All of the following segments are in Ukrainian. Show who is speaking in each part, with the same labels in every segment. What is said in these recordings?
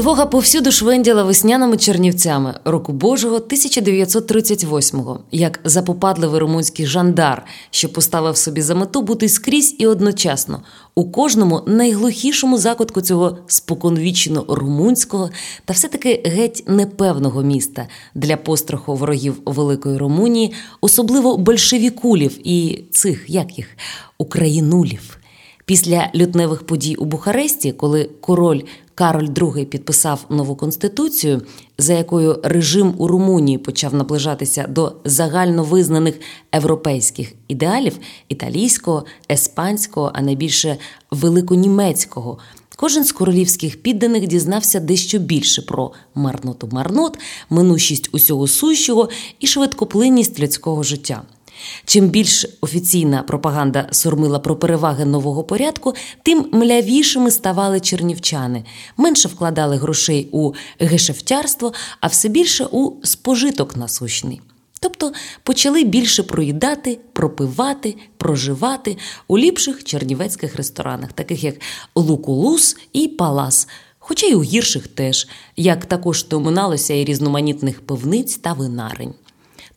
Speaker 1: Тривога повсюду швенділа весняними чернівцями року Божого 1938-го, як запопадливий румунський жандар, що поставив собі за мету бути скрізь і одночасно у кожному найглухішому закутку цього споконвічно румунського та все-таки геть непевного міста для постраху ворогів Великої Румунії, особливо большевікулів і цих як їх українулів. Після лютневих подій у Бухаресті, коли король Кароль II підписав нову конституцію, за якою режим у Румунії почав наближатися до загальновизнаних європейських ідеалів італійського, еспанського, а найбільше великонімецького. Кожен з королівських підданих дізнався дещо більше про марноту марнот, минущість усього сущого і швидкоплинність людського життя. Чим більш офіційна пропаганда сурмила про переваги нового порядку, тим млявішими ставали чернівчани, менше вкладали грошей у гешефтярство, а все більше у спожиток насущний. Тобто почали більше проїдати, пропивати, проживати у ліпших чернівецьких ресторанах, таких як Лукулус і Палас, хоча й у гірших теж, як також то і різноманітних пивниць та винарень.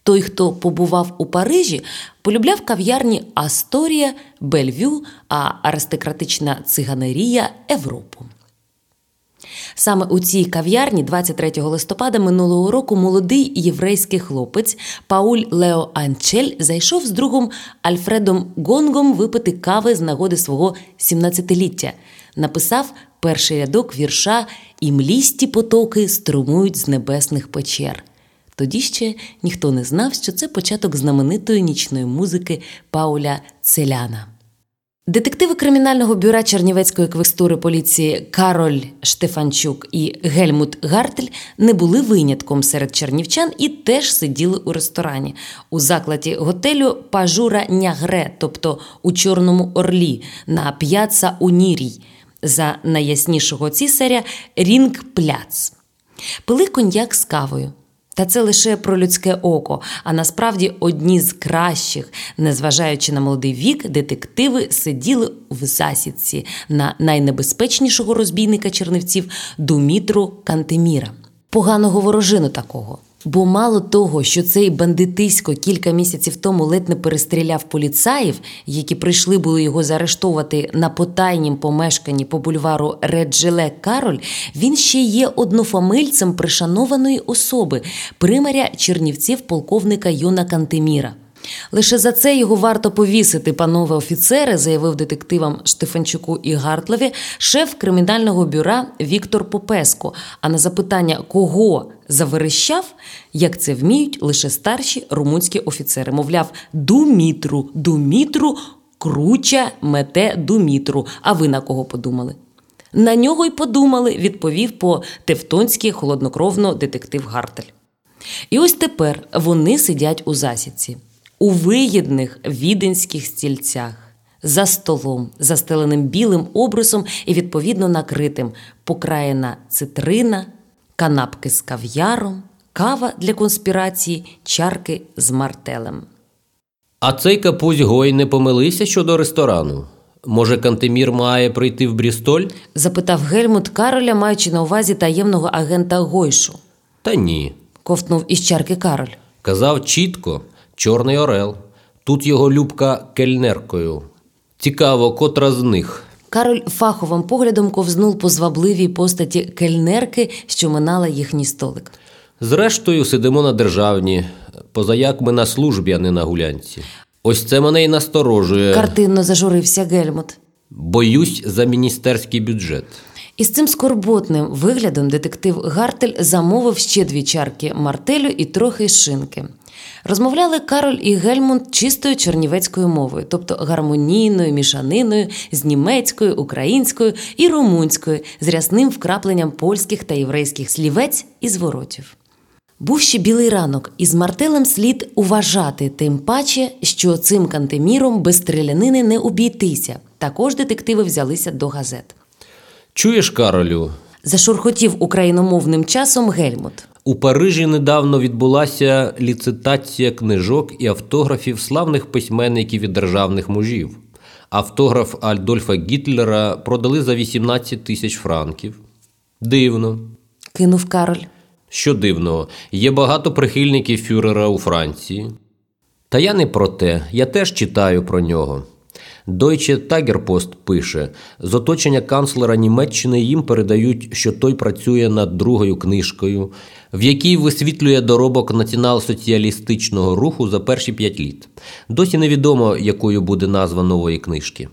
Speaker 1: Той, хто побував у Парижі, полюбляв кав'ярні Асторія, Бельвю, а аристократична циганерія Європу. Саме у цій кав'ярні 23 листопада минулого року молодий єврейський хлопець Пауль Лео Анчель зайшов з другом Альфредом Гонгом випити кави з нагоди свого 17-ліття. Написав перший рядок вірша І млісті потоки струмують з небесних печер. Тоді ще ніхто не знав, що це початок знаменитої нічної музики Пауля Целяна. Детективи кримінального бюра Чернівецької квестури поліції Кароль Штефанчук і Гельмут Гартель не були винятком серед чернівчан і теж сиділи у ресторані у закладі готелю Пажура Нягре, тобто у Чорному Орлі, на п'яца Унірій, за найяснішого цісаря Рінг Пляц. Пили коньяк з кавою. Та це лише про людське око, а насправді одні з кращих, незважаючи на молодий вік, детективи сиділи в засідці на найнебезпечнішого розбійника чернівців Думітру Кантеміра. Поганого ворожину такого. Бо мало того, що цей бандитисько кілька місяців тому ледь не перестріляв поліцаїв, які прийшли були його заарештовувати на потайнім помешканні по бульвару Реджеле Кароль, він ще є однофамильцем пришанованої особи, примаря чернівців полковника Юна Кантеміра. Лише за це його варто повісити, панове офіцери, заявив детективам Штефанчуку і Гартлеві шеф кримінального бюра Віктор Попеско. А на запитання, кого заверещав, як це вміють лише старші румунські офіцери, мовляв, Думітру, Думітру, круча мете Думітру. А ви на кого подумали? На нього й подумали, відповів по тевтонськи холоднокровно детектив Гартель. І ось тепер вони сидять у засідці у вигідних віденських стільцях, за столом, застеленим білим обрусом і відповідно накритим, покраєна цитрина, канапки з кав'яром, кава для конспірації, чарки з мартелем.
Speaker 2: А цей капусь Гой не помилився щодо ресторану. Може, Кантемір має прийти в Брістоль?
Speaker 1: запитав Гельмут Кароля, маючи на увазі таємного агента Гойшу.
Speaker 2: Та ні.
Speaker 1: ковтнув із чарки Кароль.
Speaker 2: Казав чітко, Чорний Орел. Тут його любка кельнеркою. Цікаво, котра з них.
Speaker 1: Кароль фаховим поглядом ковзнув по звабливій постаті кельнерки, що минала їхній столик.
Speaker 2: Зрештою, сидимо на державні, позаяк ми на службі, а не на гулянці. Ось це мене й насторожує.
Speaker 1: Картинно зажурився Гельмут.
Speaker 2: Боюсь за міністерський бюджет.
Speaker 1: Із цим скорботним виглядом детектив Гартель замовив ще дві чарки мартелю і трохи шинки. Розмовляли Кароль і Гельмунд чистою чернівецькою мовою, тобто гармонійною мішаниною з німецькою, українською і румунською, з рясним вкрапленням польських та єврейських слівець і зворотів. Був ще білий ранок, і з мартелем слід уважати, тим паче, що цим кантеміром без стрілянини не обійтися. Також детективи взялися до газет.
Speaker 2: Чуєш, Каролю?
Speaker 1: Зашурхотів україномовним часом Гельмут.
Speaker 2: У Парижі недавно відбулася ліцитація книжок і автографів славних письменників і державних мужів. Автограф Альдольфа Гітлера продали за 18 тисяч франків. Дивно.
Speaker 1: кинув Кароль.
Speaker 2: Що дивного, є багато прихильників фюрера у Франції. Та я не про те, я теж читаю про нього. Deutsche Tagerpost пише: з оточення канцлера Німеччини їм передають, що той працює над другою книжкою, в якій висвітлює доробок націонал-соціалістичного руху за перші п'ять літ. Досі невідомо, якою буде назва нової книжки.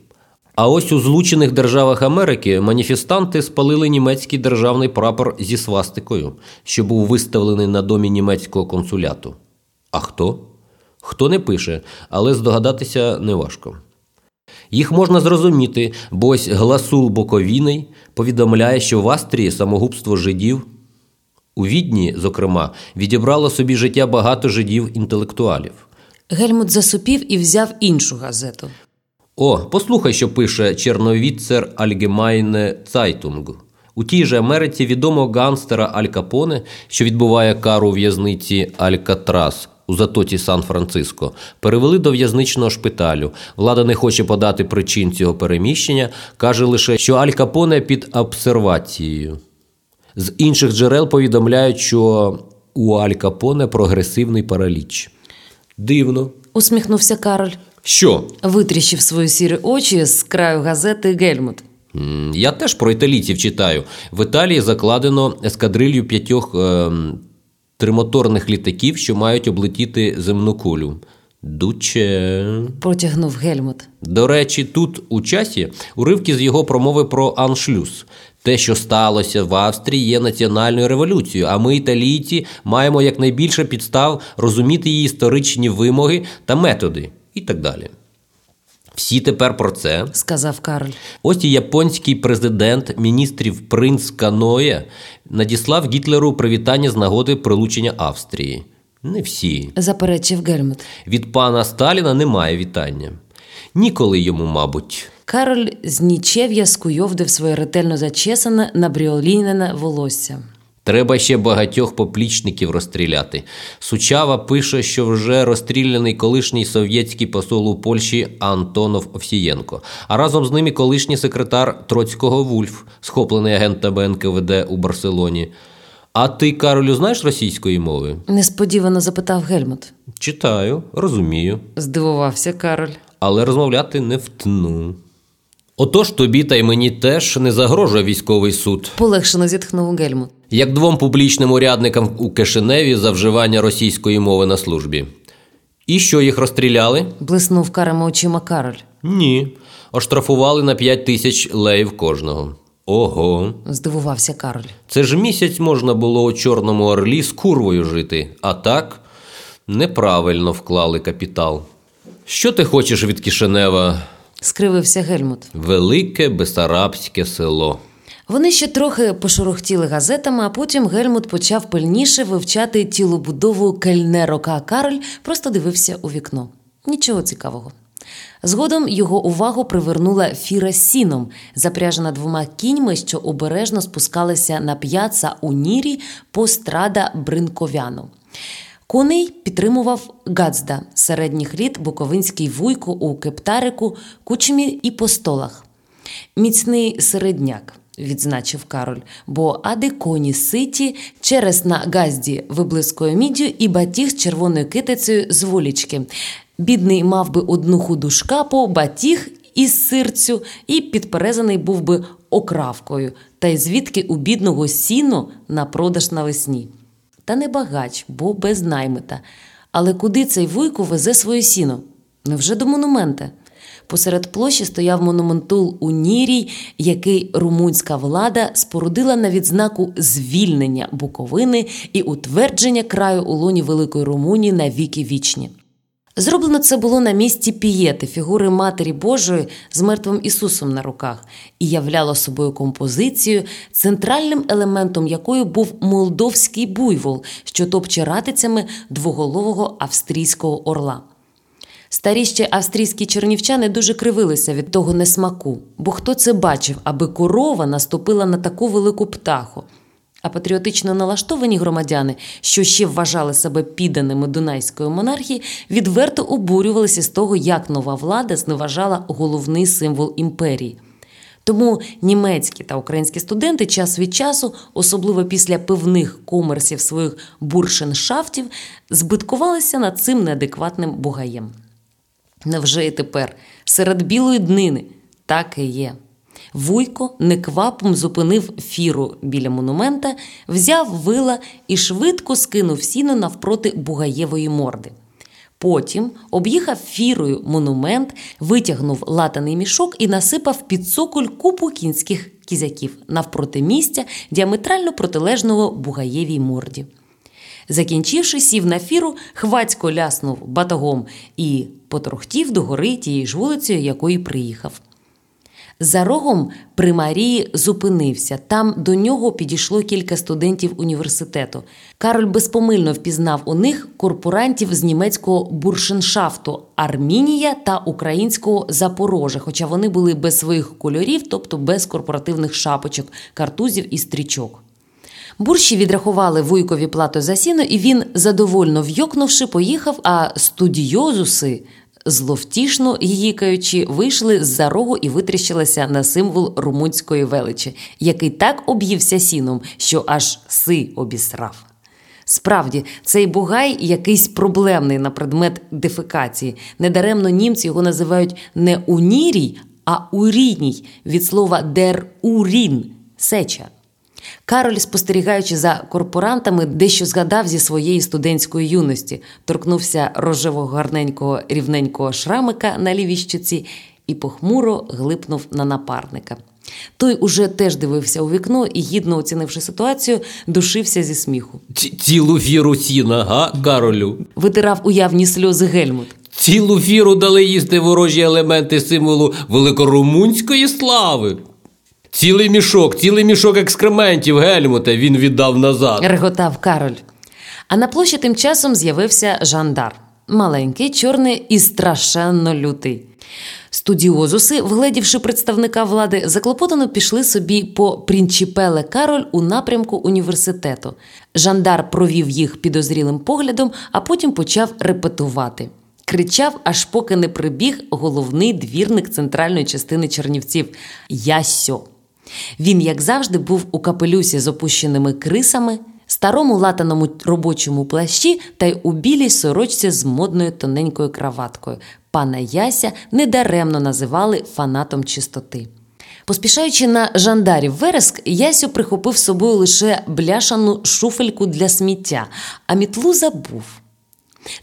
Speaker 2: А ось у Злучених Державах Америки маніфестанти спалили німецький державний прапор зі свастикою, що був виставлений на домі німецького консуляту. А хто? Хто не пише, але здогадатися неважко. Їх можна зрозуміти, бо ось Гласул Боковійний повідомляє, що в Австрії самогубство жидів у Відні, зокрема, відібрало собі життя багато жидів-інтелектуалів.
Speaker 1: Гельмут засупів і взяв іншу газету.
Speaker 2: О, послухай, що пише Черновіцер Альгемайне Цайтунг. У тій же Америці відомого ганстера Аль Капоне, що відбуває кару в'язниці Алькатрас у затоці Сан-Франциско, перевели до в'язничного шпиталю. Влада не хоче подати причин цього переміщення, каже лише, що Аль Капоне під обсервацією. З інших джерел повідомляють, що у Аль Капоне прогресивний параліч. Дивно.
Speaker 1: Усміхнувся Кароль.
Speaker 2: Що?
Speaker 1: Витріщив свої сірі очі з краю газети Гельмут.
Speaker 2: Я теж про італійців читаю. В Італії закладено ескадрилью п'ятьох е, тримоторних літаків, що мають облетіти земну кулю. Дуче.
Speaker 1: Протягнув Гельмут.
Speaker 2: До речі, тут у часі уривки з його промови про аншлюз. Те, що сталося в Австрії, є національною революцією, а ми, італійці, маємо якнайбільше підстав розуміти її історичні вимоги та методи, і так далі. Всі тепер про це.
Speaker 1: Сказав Кароль.
Speaker 2: Ось і японський президент міністрів принц Каноє надіслав Гітлеру привітання з нагоди прилучення Австрії. Не всі.
Speaker 1: Заперечив Гельмут.
Speaker 2: Від пана Сталіна немає вітання. Ніколи йому, мабуть.
Speaker 1: Кароль з нічев'я скуйовдив своє ретельно зачесане набріолінене волосся.
Speaker 2: Треба ще багатьох поплічників розстріляти. Сучава пише, що вже розстріляний колишній совєтський посол у Польщі Антонов Овсієнко, а разом з ним і колишній секретар Троцького Вульф, схоплений агентами НКВД у Барселоні. А ти, Каролю, знаєш російської мови?
Speaker 1: Несподівано запитав Гельмут.
Speaker 2: Читаю, розумію,
Speaker 1: Здивувався Кароль.
Speaker 2: але розмовляти не втну. Отож тобі та й мені теж не загрожує військовий суд.
Speaker 1: Полегшено зітхнув Гельмут.
Speaker 2: Як двом публічним урядникам у Кишиневі за вживання російської мови на службі. І що їх розстріляли?
Speaker 1: Блиснув карими очима Кароль.
Speaker 2: Ні. Оштрафували на 5 тисяч леїв кожного. Ого.
Speaker 1: Здивувався Кароль.
Speaker 2: Це ж місяць можна було у Чорному Орлі з курвою жити, а так неправильно вклали капітал. Що ти хочеш від Кишинева?
Speaker 1: Скривився Гельмут.
Speaker 2: Велике Бесарабське село.
Speaker 1: Вони ще трохи пошурохтіли газетами, а потім Гельмут почав пильніше вивчати тілобудову кельнерока. а Кароль просто дивився у вікно. Нічого цікавого. Згодом його увагу привернула фіра сіном, запряжена двома кіньми, що обережно спускалися на п'яца у нірі по страда Бринковяну. Коней підтримував Гацда, середніх літ буковинський вуйко у кептарику, кучмі і по столах. Міцний середняк, відзначив Кароль, бо ади коні ситі, через на газді виблискою міддю і батіг з червоною китицею з волічки. Бідний мав би одну худу шкапу, батіг із сирцю, і підперезаний був би окравкою, та й звідки у бідного сіно на продаж навесні. Та не багач, бо без наймита. Але куди цей вуйко везе своє сіно? Невже до монумента? Посеред площі стояв монументул у Нірій, який румунська влада спорудила на відзнаку звільнення Буковини і утвердження краю у лоні Великої Румунії на віки вічні. Зроблено це було на місці пієти, фігури Матері Божої з мертвим Ісусом на руках, і являло собою композицію, центральним елементом якої був молдовський буйвол, що топче ратицями двоголового австрійського орла. Старі ще австрійські чернівчани дуже кривилися від того несмаку, бо хто це бачив, аби корова наступила на таку велику птаху. А патріотично налаштовані громадяни, що ще вважали себе підданими Дунайської монархії, відверто обурювалися з того, як нова влада зневажала головний символ імперії. Тому німецькі та українські студенти час від часу, особливо після пивних комерсів своїх буршеншафтів, збиткувалися над цим неадекватним бугаєм. Невже і тепер серед білої днини так і є. Вуйко неквапом зупинив фіру біля монумента, взяв вила і швидко скинув сіно навпроти Бугаєвої морди. Потім об'їхав фірою монумент, витягнув латаний мішок і насипав під соколь купу кінських кізяків навпроти місця діаметрально протилежного Бугаєвій морді. Закінчивши, сів на фіру, хвацько ляснув батогом і поторохтів до гори тією ж вулицею, якою приїхав. За рогом при Марії зупинився. Там до нього підійшло кілька студентів університету. Кароль безпомильно впізнав у них корпорантів з німецького буршеншафту Армінія та українського Запорожа, хоча вони були без своїх кольорів, тобто без корпоративних шапочок, картузів і стрічок. Бурші відрахували вуйкові плату за сіно, і він, задовольно вйокнувши, поїхав, а студіозуси зловтішно гікаючи, вийшли з за рогу і витріщилися на символ румунської величі, який так об'ївся сіном, що аж си обісрав. Справді, цей бугай якийсь проблемний на предмет дефекації. Недаремно німці його називають не унірій, а уріній від слова дер урін сеча. Кароль, спостерігаючи за корпорантами, дещо згадав зі своєї студентської юності, торкнувся рожевого гарненького рівненького шрамика на лівій щоці і похмуро глипнув на напарника. Той уже теж дивився у вікно і, гідно оцінивши ситуацію, душився зі сміху.
Speaker 2: Цілу фіру сіна, га, Каролю?
Speaker 1: Витирав уявні сльози Гельмут.
Speaker 2: Цілу фіру дали їсти ворожі елементи символу великорумунської слави. Цілий мішок, цілий мішок екскрементів Гельмута він віддав назад.
Speaker 1: реготав Кароль. А на площі тим часом з'явився жандар. Маленький, чорний і страшенно лютий. Студіозуси, вгледівши представника влади, заклопотано пішли собі по Прінчіпеле Кароль у напрямку університету. Жандар провів їх підозрілим поглядом, а потім почав репетувати. Кричав, аж поки не прибіг головний двірник центральної частини Чернівців Ясьо. Він, як завжди, був у капелюсі з опущеними крисами, старому латаному робочому плащі та й у білій сорочці з модною тоненькою краваткою. Пана Яся недаремно називали фанатом чистоти. Поспішаючи на жандарів вереск, Ясю прихопив з собою лише бляшану шуфельку для сміття, а мітлу забув.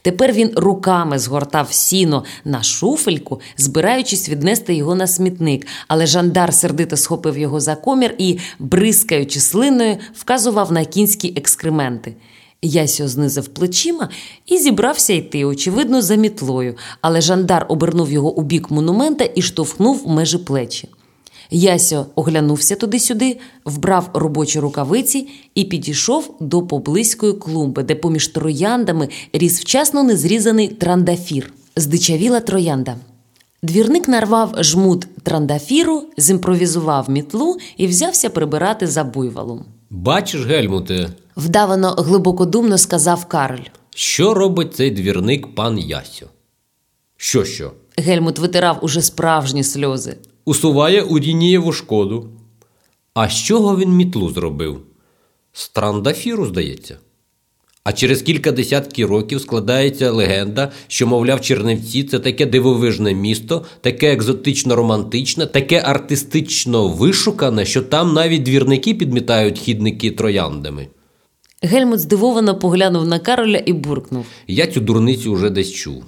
Speaker 1: Тепер він руками згортав сіно на шуфельку, збираючись віднести його на смітник, але жандар сердито схопив його за комір і, бризкаючи слиною, вказував на кінські екскременти. Ясьо знизив плечима і зібрався йти, очевидно, за мітлою, але жандар обернув його у бік монумента і штовхнув межі плечі. Ясьо оглянувся туди-сюди, вбрав робочі рукавиці і підійшов до поблизької клумби, де поміж трояндами ріс вчасно незрізаний трандафір. Здичавіла троянда. Двірник нарвав жмут трандафіру, зімпровізував мітлу і взявся прибирати за буйволом.
Speaker 2: Бачиш, Гельмуте,
Speaker 1: Вдавано глибокодумно сказав Кароль.
Speaker 2: що робить цей двірник пан Ясю? Що що?
Speaker 1: Гельмут витирав уже справжні сльози.
Speaker 2: Усуває Урінієву шкоду. А з чого він мітлу зробив? З трандафіру, здається. А через кілька десятків років складається легенда, що, мовляв, Чернівці це таке дивовижне місто, таке екзотично романтичне, таке артистично вишукане, що там навіть двірники підмітають хідники трояндами.
Speaker 1: Гельмут здивовано поглянув на Кароля і буркнув.
Speaker 2: Я цю дурницю вже десь чув.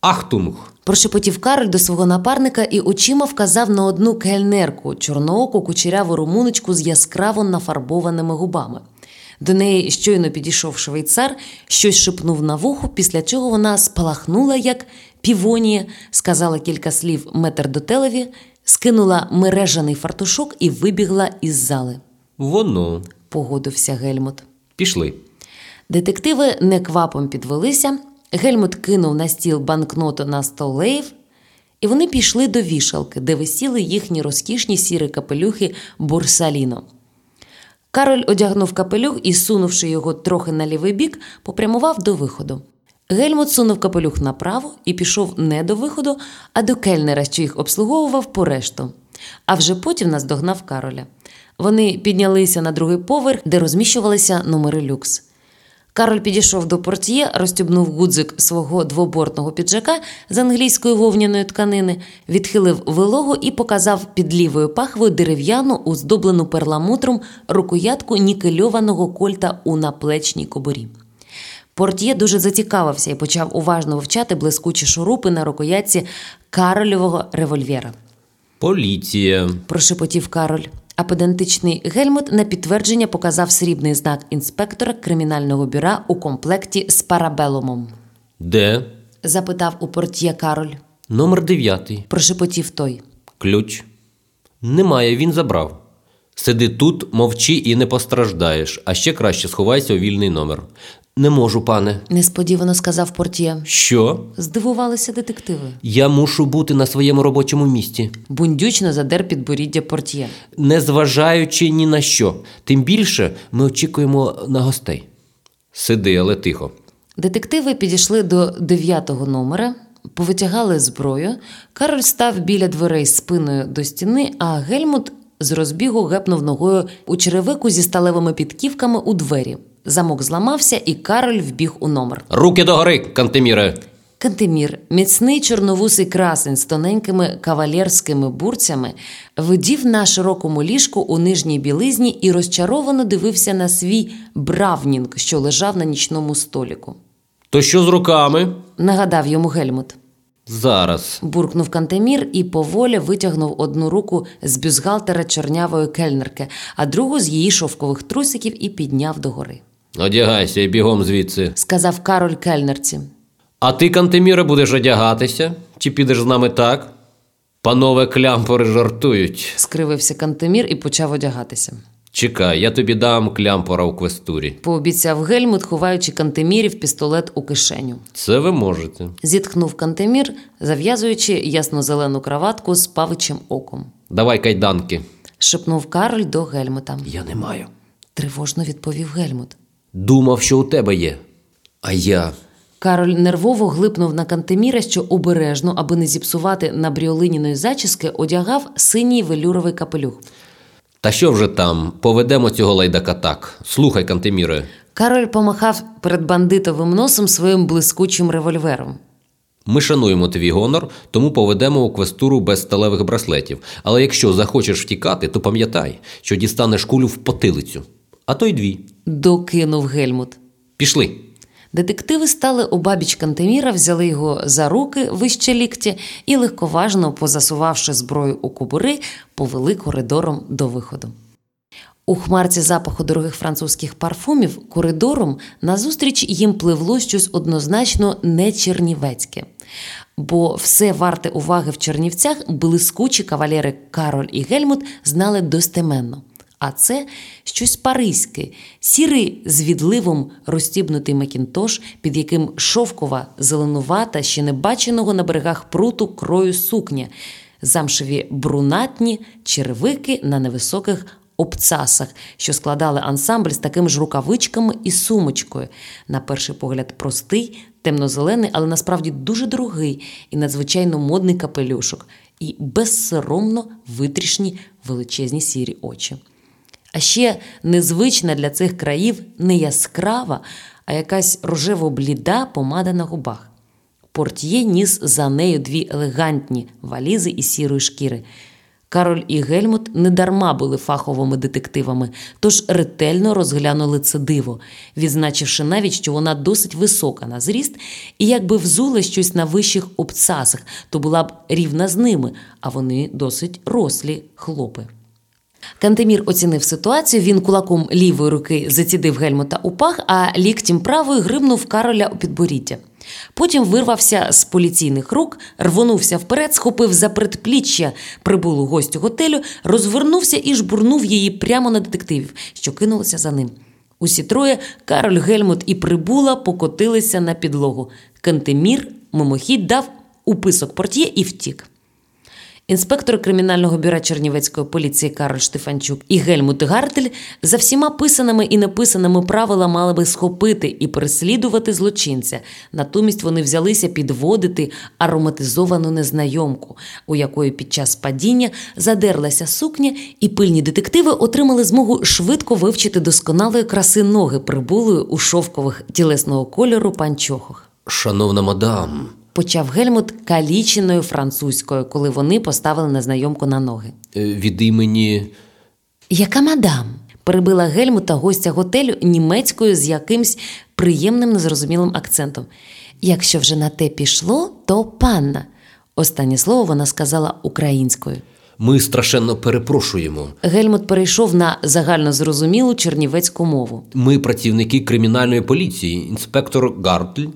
Speaker 2: Ахтунг!
Speaker 1: Прошепотів Кароль до свого напарника і очима вказав на одну кельнерку, чорнооку кучеряву румуночку з яскраво нафарбованими губами. До неї щойно підійшов швейцар, щось шепнув на вухо, після чого вона спалахнула, як півонія, сказала кілька слів метр до телеві, скинула мережаний фартушок і вибігла із зали.
Speaker 2: Воно.
Speaker 1: Погодився Гельмут.
Speaker 2: Пішли.
Speaker 1: Детективи неквапом підвелися. Гельмут кинув на стіл банкноту на сто леїв, і вони пішли до вішалки, де висіли їхні розкішні сірі капелюхи Борсаліно. Кароль одягнув капелюх і, сунувши його трохи на лівий бік, попрямував до виходу. Гельмут сунув капелюх направо і пішов не до виходу, а до кельнера, що їх обслуговував по решту. А вже потім наздогнав Кароля. Вони піднялися на другий поверх, де розміщувалися номери люкс. Кароль підійшов до портьє, розтібнув гудзик свого двобортного піджака з англійської вовняної тканини, відхилив вилогу і показав під лівою пахвою дерев'яну, оздоблену перламутром рукоятку нікельованого кольта у наплечній кобурі. Портьє дуже зацікавився і почав уважно вивчати блискучі шурупи на рукоятці Карольового револьвера.
Speaker 2: Поліція.
Speaker 1: Прошепотів Кароль. А педантичний Гельмут на підтвердження показав срібний знак інспектора кримінального бюра у комплекті з парабелумом.
Speaker 2: Де?
Speaker 1: Запитав у портьє Кароль.
Speaker 2: Номер дев'ятий.
Speaker 1: Прошепотів той.
Speaker 2: Ключ. Немає, він забрав. Сиди тут, мовчи і не постраждаєш, а ще краще сховайся у вільний номер. Не можу, пане.
Speaker 1: Несподівано сказав портьє.
Speaker 2: Що?
Speaker 1: Здивувалися детективи.
Speaker 2: Я мушу бути на своєму робочому місці,
Speaker 1: Бундючно задер підборіддя портьє.
Speaker 2: незважаючи ні на що. Тим більше ми очікуємо на гостей. Сиди, але тихо.
Speaker 1: Детективи підійшли до дев'ятого номера, повитягали зброю. Кароль став біля дверей спиною до стіни, а Гельмут з розбігу гепнув ногою у черевику зі сталевими підківками у двері. Замок зламався, і Кароль вбіг у номер.
Speaker 2: Руки догори, Кантеміре!
Speaker 1: Кантемір, міцний чорновусий красень з тоненькими кавалерськими бурцями, видів на широкому ліжку у нижній білизні і розчаровано дивився на свій бравнінг, що лежав на нічному століку.
Speaker 2: То що з руками?
Speaker 1: Нагадав йому Гельмут.
Speaker 2: Зараз.
Speaker 1: Буркнув Кантемір і поволі витягнув одну руку з бюзгалтера чорнявої кельнерки, а другу з її шовкових трусиків і підняв догори.
Speaker 2: Одягайся і бігом звідси.
Speaker 1: Сказав Кароль кельнерці.
Speaker 2: А ти, Кантеміре, будеш одягатися? Чи підеш з нами так? Панове клямпори жартують.
Speaker 1: Скривився Кантемір і почав одягатися.
Speaker 2: Чекай, я тобі дам клямпора у квестурі.
Speaker 1: Пообіцяв Гельмут, ховаючи Кантемірів пістолет у кишеню.
Speaker 2: Це ви можете.
Speaker 1: Зітхнув Кантемір, зав'язуючи ясно-зелену краватку з павичим оком.
Speaker 2: Давай кайданки.
Speaker 1: Шепнув Кароль до Гельмута.
Speaker 2: Я не маю.
Speaker 1: Тривожно відповів Гельмут.
Speaker 2: Думав, що у тебе є. А я.
Speaker 1: Кароль нервово глипнув на Кантеміра, що обережно, аби не зіпсувати набріолиніної зачіски, одягав синій велюровий капелюх.
Speaker 2: Та що вже там? Поведемо цього лайдака так. Слухай, Кантеміре.
Speaker 1: Кароль помахав перед бандитовим носом своїм блискучим револьвером.
Speaker 2: Ми шануємо твій гонор, тому поведемо у квестуру без сталевих браслетів. Але якщо захочеш втікати, то пам'ятай, що дістанеш кулю в потилицю, а то й дві.
Speaker 1: Докинув Гельмут.
Speaker 2: Пішли.
Speaker 1: Детективи стали обабіч Кантеміра, взяли його за руки вище лікті і, легковажно позасувавши зброю у кобури, повели коридором до виходу. У хмарці запаху дорогих французьких парфумів коридором назустріч їм пливло щось однозначно не чернівецьке. Бо все варте уваги в Чернівцях блискучі кавалери Кароль і Гельмут знали достеменно. А це щось паризьке, сірий з відливом розстібнутий макінтош, під яким шовкова, зеленувата, ще не баченого на берегах пруту крою сукня, замшеві брунатні червики на невисоких обцасах, що складали ансамбль з такими ж рукавичками і сумочкою. На перший погляд, простий, темно-зелений, але насправді дуже дорогий і надзвичайно модний капелюшок, і безсоромно витрішні величезні сірі очі. А ще незвична для цих країв не яскрава, а якась рожево-бліда помада на губах. Портьє ніс за нею дві елегантні валізи із сірої шкіри. Кароль і Гельмут недарма були фаховими детективами, тож ретельно розглянули це диво, відзначивши навіть, що вона досить висока на зріст, і якби взула щось на вищих обцасах, то була б рівна з ними, а вони досить рослі хлопи. Кантемір оцінив ситуацію. Він кулаком лівої руки зацідив Гельмута у пах, а ліктем правої гримнув Кароля у підборіддя. Потім вирвався з поліційних рук, рвонувся вперед, схопив за предпліччя прибулу гостю готелю, розвернувся і жбурнув її прямо на детективів, що кинулися за ним. Усі троє Кароль, Гельмут і прибула покотилися на підлогу. Кантемір мимохідь дав уписок портьє і втік. Інспектор кримінального бюро Чернівецької поліції Кароль Штефанчук і Гельмут Гартель за всіма писаними і неписаними правила мали би схопити і переслідувати злочинця. Натомість вони взялися підводити ароматизовану незнайомку, у якої під час падіння задерлася сукня, і пильні детективи отримали змогу швидко вивчити досконалої краси ноги прибулої у шовкових тілесного кольору панчохах.
Speaker 2: Шановна мадам,
Speaker 1: Почав Гельмут каліченою французькою, коли вони поставили незнайомку на ноги.
Speaker 2: е, від імені.
Speaker 1: Яка мадам? перебила Гельмута гостя готелю німецькою з якимсь приємним незрозумілим акцентом. Якщо вже на те пішло, то панна. Останнє слово вона сказала українською.
Speaker 2: Ми страшенно перепрошуємо.
Speaker 1: Гельмут перейшов на загальнозрозумілу чернівецьку мову.
Speaker 2: Ми працівники кримінальної поліції, інспектор Гартль,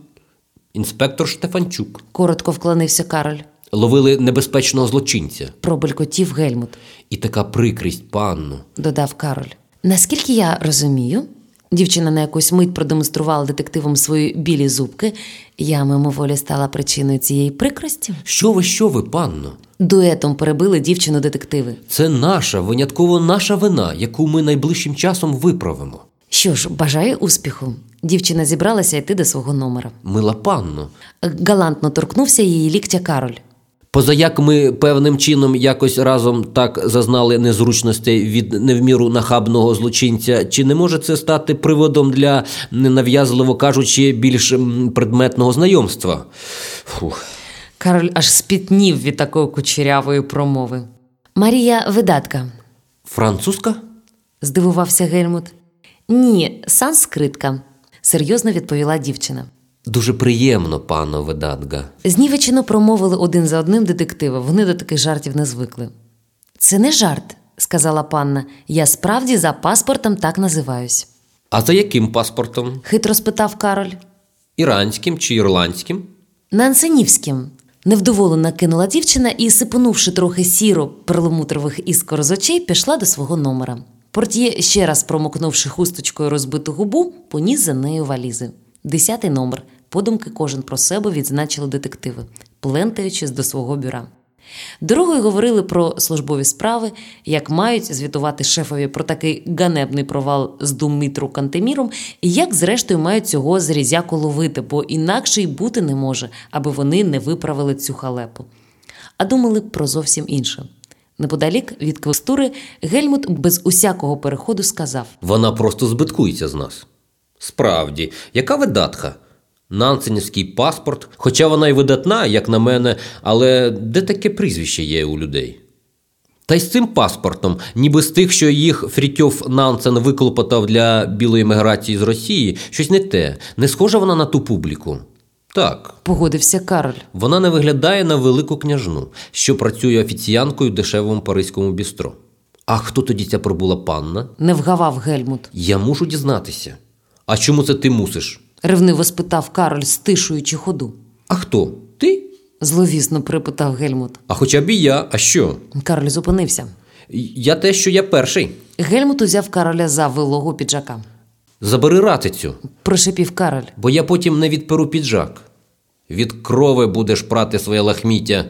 Speaker 2: інспектор Штефанчук.
Speaker 1: Коротко вклонився Кароль.
Speaker 2: Ловили небезпечного злочинця.
Speaker 1: Пробелькотів Гельмут,
Speaker 2: І така прикрість, панно.
Speaker 1: додав Кароль. Наскільки я розумію, дівчина на якусь мить продемонструвала детективам свої білі зубки. Я мимоволі стала причиною цієї прикрості.
Speaker 2: Що ви, що ви, панно?
Speaker 1: Дуетом перебили дівчину детективи.
Speaker 2: Це наша, винятково наша вина, яку ми найближчим часом виправимо.
Speaker 1: Що ж, бажаю успіху. Дівчина зібралася йти до свого номера.
Speaker 2: Мила панно.
Speaker 1: Галантно торкнувся її ліктя Кароль.
Speaker 2: Позаяк ми певним чином якось разом так зазнали незручностей від невміру нахабного злочинця, чи не може це стати приводом для ненав'язливо кажучи більш предметного знайомства? Фух.
Speaker 1: Кароль аж спітнів від такої кучерявої промови. Марія видатка,
Speaker 2: Французька?
Speaker 1: здивувався Гельмут. Ні, санскритка, серйозно відповіла дівчина.
Speaker 2: Дуже приємно, пано Ведадга.
Speaker 1: Знівечено промовили один за одним детективи. Вони до таких жартів не звикли. Це не жарт, сказала панна. Я справді за паспортом так називаюсь.
Speaker 2: А за яким паспортом?
Speaker 1: Хитро спитав Кароль.
Speaker 2: Іранським чи ірландським?
Speaker 1: Нансенівським. Невдоволена кинула дівчина і, сипонувши трохи сіро перламутрових іскор з очей, пішла до свого номера. Портьє, ще раз промокнувши хусточкою розбиту губу, поніс за нею валізи. Десятий номер. Подумки кожен про себе відзначили детективи, плентаючись до свого бюра. Дорогою говорили про службові справи, як мають звітувати шефові про такий ганебний провал з Думитру Кантеміром, і як, зрештою, мають цього зрізяку ловити, бо інакше й бути не може, аби вони не виправили цю халепу. А думали про зовсім інше. Неподалік від квестури Гельмут без усякого переходу сказав:
Speaker 2: Вона просто збиткується з нас. Справді, яка видатка? Нансенівський паспорт, хоча вона й видатна, як на мене, але де таке прізвище є у людей? Та й з цим паспортом, ніби з тих, що їх Фрітьов Нансен виклопотав для білої міграції з Росії, щось не те, не схожа вона на ту публіку. Так,
Speaker 1: погодився Кароль.
Speaker 2: вона не виглядає на велику княжну, що працює офіціянкою в дешевому паризькому бістро. А хто тоді ця пробула панна?
Speaker 1: Не вгавав Гельмут.
Speaker 2: Я мушу дізнатися. А чому це ти мусиш?
Speaker 1: Ревниво спитав Кароль, стишуючи ходу.
Speaker 2: А хто? Ти?
Speaker 1: Зловісно припитав Гельмут.
Speaker 2: А хоча б і я, а що?
Speaker 1: Кароль зупинився.
Speaker 2: Я те, що я перший.
Speaker 1: Гельмут узяв Кароля за вилогу піджака.
Speaker 2: Забери ратицю,
Speaker 1: Прошипів Кароль.
Speaker 2: бо я потім не відперу піджак. Від крови будеш прати своє лахміття.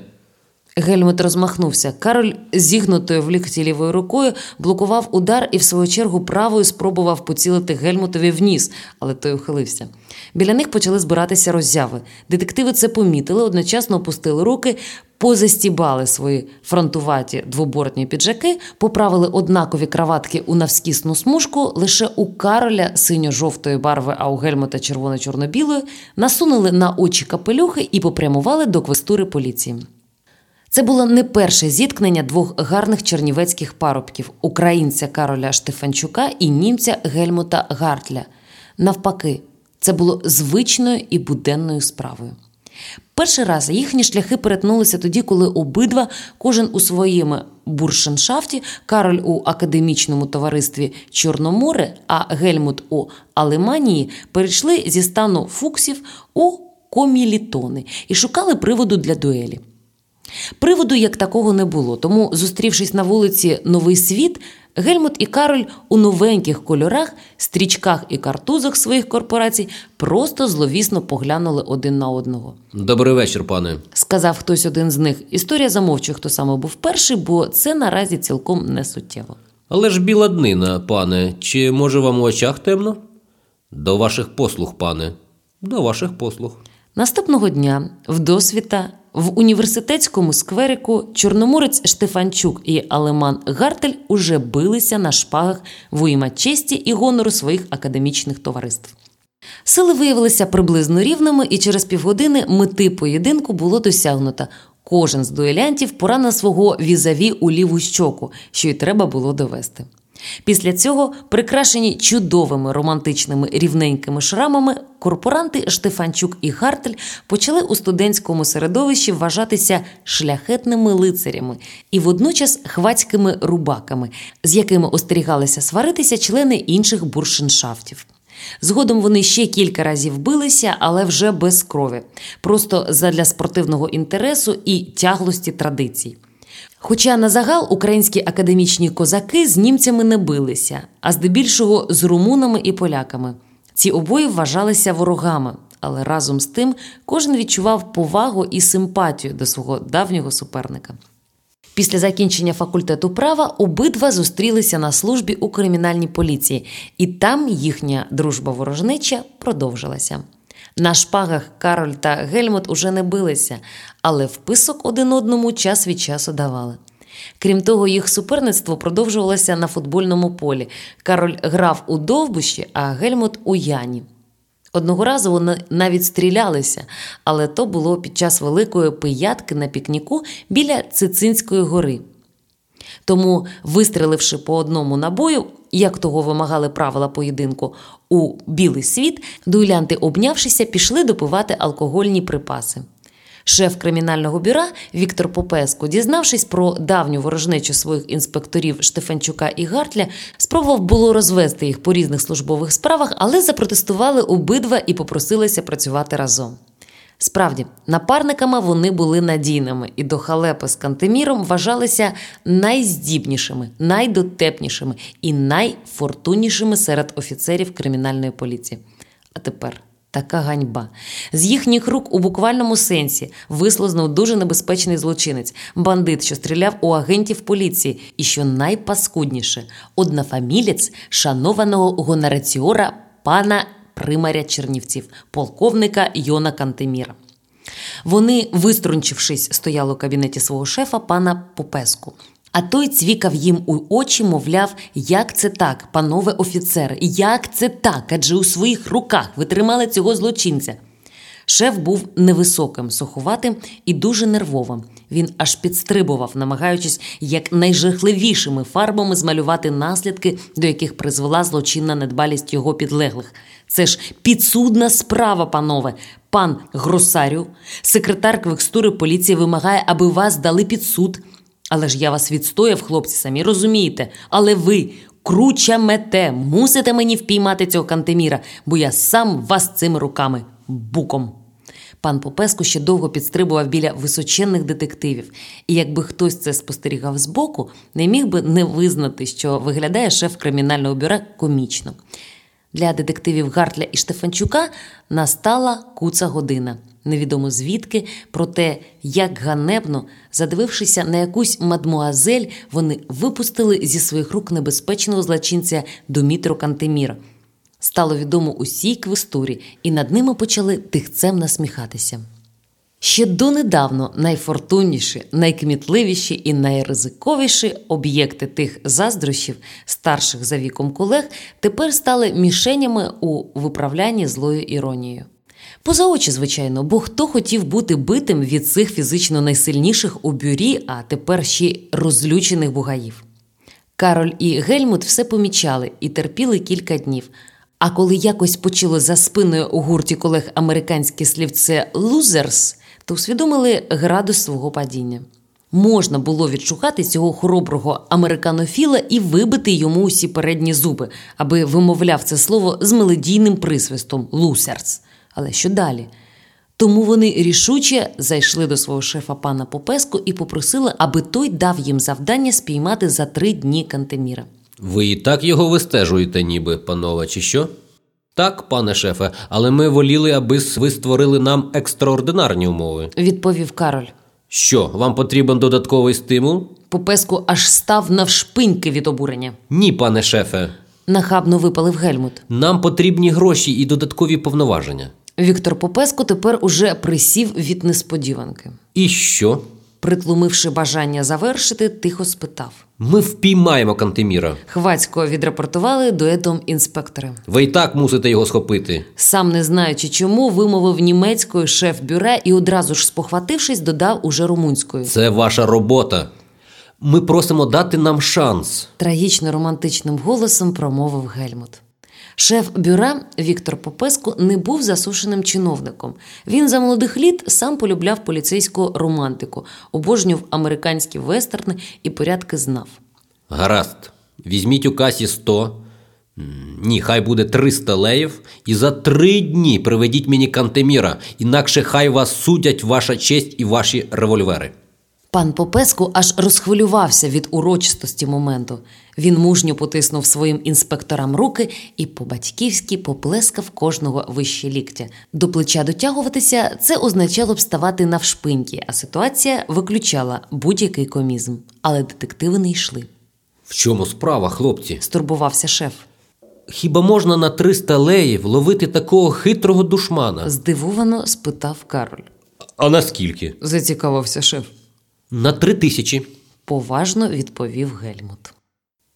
Speaker 1: Гельмут розмахнувся. Кароль зігнутою в лікті лівою рукою блокував удар і, в свою чергу, правою спробував поцілити Гельмутові в ніс, але той ухилився. Біля них почали збиратися роззяви. Детективи це помітили, одночасно опустили руки, позастібали свої фронтуваті двобортні піджаки, поправили однакові краватки у навскісну смужку, лише у Кароля синьо-жовтої барви, а у Гельмута червоно-чорно-білої, насунули на очі капелюхи і попрямували до квестури поліції. Це було не перше зіткнення двох гарних чернівецьких парубків українця Кароля Штефанчука і німця Гельмута Гартля. Навпаки, це було звичною і буденною справою. Перший раз їхні шляхи перетнулися тоді, коли обидва, кожен у своєму буршеншафті, Кароль у академічному товаристві Чорноморе, а Гельмут у Алеманії, перейшли зі стану фуксів у комілітони і шукали приводу для дуелі. Приводу як такого не було, тому, зустрівшись на вулиці Новий світ, Гельмут і Кароль у новеньких кольорах, стрічках і картузах своїх корпорацій просто зловісно поглянули один на одного.
Speaker 2: Добрий вечір, пане.
Speaker 1: Сказав хтось один з них. Історія замовчує, хто саме був перший, бо це наразі цілком не суттєво.
Speaker 2: Але ж біла днина, пане, чи може вам у очах темно? До ваших послуг, пане, до ваших послуг.
Speaker 1: Наступного дня в досвіта в університетському скверику Чорноморець Штефанчук і Алеман Гартель уже билися на шпагах воїма честі і гонору своїх академічних товариств. Сили виявилися приблизно рівними, і через півгодини мети поєдинку було досягнуто. Кожен з дуелянтів поранив свого візаві у ліву щоку, що й треба було довести. Після цього, прикрашені чудовими романтичними рівненькими шрамами, корпоранти Штефанчук і Гартель почали у студентському середовищі вважатися шляхетними лицарями і водночас хвацькими рубаками, з якими остерігалися сваритися члени інших буршеншафтів. Згодом вони ще кілька разів билися, але вже без крові, просто задля спортивного інтересу і тяглості традицій. Хоча на загал українські академічні козаки з німцями не билися, а здебільшого з румунами і поляками. Ці обоє вважалися ворогами, але разом з тим кожен відчував повагу і симпатію до свого давнього суперника. Після закінчення факультету права обидва зустрілися на службі у кримінальній поліції, і там їхня дружба ворожнича продовжилася. На шпагах Кароль та Гельмут уже не билися, але вписок один одному час від часу давали. Крім того, їх суперництво продовжувалося на футбольному полі. Кароль грав у Довбущі, а Гельмут у Яні. Одного разу вони навіть стрілялися, але то було під час великої пиятки на пікніку біля Цицинської гори. Тому, вистріливши по одному набою, як того вимагали правила поєдинку, у білий світ, дуелянти, обнявшися, пішли допивати алкогольні припаси. Шеф кримінального бюра Віктор Попеско, дізнавшись про давню ворожнечу своїх інспекторів Штефанчука і Гартля, спробував було розвести їх по різних службових справах, але запротестували обидва і попросилися працювати разом. Справді, напарниками вони були надійними і до халепи з Кантеміром вважалися найздібнішими, найдотепнішими і найфортуннішими серед офіцерів кримінальної поліції. А тепер така ганьба. З їхніх рук у буквальному сенсі вислознув дуже небезпечний злочинець, бандит, що стріляв у агентів поліції, і що найпаскудніше однофамілець шанованого гонораціора пана примаря Чернівців, полковника Йона Кантеміра. Вони, виструнчившись, стояли у кабінеті свого шефа пана Попеску. А той цвікав їм у очі, мовляв, як це так, панове офіцери, як це так? Адже у своїх руках ви тримали цього злочинця. Шеф був невисоким, суховатим і дуже нервовим. Він аж підстрибував, намагаючись як найжахливішими фарбами змалювати наслідки, до яких призвела злочинна недбалість його підлеглих. Це ж підсудна справа, панове. Пан Гросарю, секретар квекстури поліції вимагає, аби вас дали під суд. Але ж я вас відстояв, хлопці, самі розумієте. Але ви, круча мете, мусите мені впіймати цього кантеміра, бо я сам вас цими руками буком. Пан Попеску ще довго підстрибував біля височенних детективів, і якби хтось це спостерігав збоку, не міг би не визнати, що виглядає шеф кримінального бюро комічно. Для детективів Гартля і Штефанчука настала куца година. Невідомо звідки, про те, як ганебно, задивившися на якусь мадмуазель, вони випустили зі своїх рук небезпечного злочинця Домітро Кантеміра. Стало відомо усій квестурі, і над ними почали тихцем насміхатися. Ще донедавно найфортунніші, найкмітливіші і найризиковіші об'єкти тих заздрощів, старших за віком колег, тепер стали мішенями у виправлянні злою іронією. Поза очі, звичайно, бо хто хотів бути битим від цих фізично найсильніших у бюрі, а тепер ще розлючених бугаїв. Кароль і Гельмут все помічали і терпіли кілька днів. А коли якось почуло за спиною у гурті колег американське слівце «лузерс», то усвідомили градус свого падіння. Можна було відшукати цього хороброго американофіла і вибити йому усі передні зуби, аби вимовляв це слово з мелодійним присвистом «лусерс». Але що далі? Тому вони рішуче зайшли до свого шефа пана Попеску і попросили, аби той дав їм завдання спіймати за три дні Кантеміра.
Speaker 2: Ви і так його вистежуєте, ніби, панове, чи що? Так, пане шефе, але ми воліли, аби ви створили нам екстраординарні умови.
Speaker 1: Відповів Кароль.
Speaker 2: Що, вам потрібен додатковий стимул?
Speaker 1: Попеску аж став навшпиньки від обурення.
Speaker 2: Ні, пане шефе.
Speaker 1: Нахабно випалив Гельмут.
Speaker 2: Нам потрібні гроші і додаткові повноваження.
Speaker 1: Віктор Попеску тепер уже присів від несподіванки.
Speaker 2: І що?
Speaker 1: Притлумивши бажання завершити, тихо спитав.
Speaker 2: Ми впіймаємо Кантеміра.
Speaker 1: Хвацько відрапортували дуетом інспектори.
Speaker 2: Ви і так мусите його схопити.
Speaker 1: Сам не знаючи чому, вимовив німецькою шеф бюре і одразу ж спохватившись, додав уже румунською.
Speaker 2: Це ваша робота. Ми просимо дати нам шанс.
Speaker 1: Трагічно романтичним голосом промовив Гельмут. Шеф бюра Віктор Попеску не був засушеним чиновником. Він за молодих літ сам полюбляв поліцейську романтику, обожнював американські вестерни і порядки знав.
Speaker 2: Гаразд, візьміть у касі 100, ні, хай буде 300 леїв, і за три дні приведіть мені Кантеміра, інакше хай вас судять ваша честь і ваші револьвери.
Speaker 1: Пан Попеску аж розхвилювався від урочистості моменту. Він мужньо потиснув своїм інспекторам руки і по-батьківськи поплескав кожного вище ліктя. До плеча дотягуватися це означало б ставати навшпиньки, а ситуація виключала будь-який комізм. Але детективи не йшли.
Speaker 2: В чому справа, хлопці?
Speaker 1: Стурбувався шеф.
Speaker 2: Хіба можна на 300 леїв ловити такого хитрого душмана?
Speaker 1: Здивовано спитав Кароль.
Speaker 2: А наскільки?
Speaker 1: Зацікавився шеф.
Speaker 2: На три тисячі.
Speaker 1: Поважно відповів Гельмут.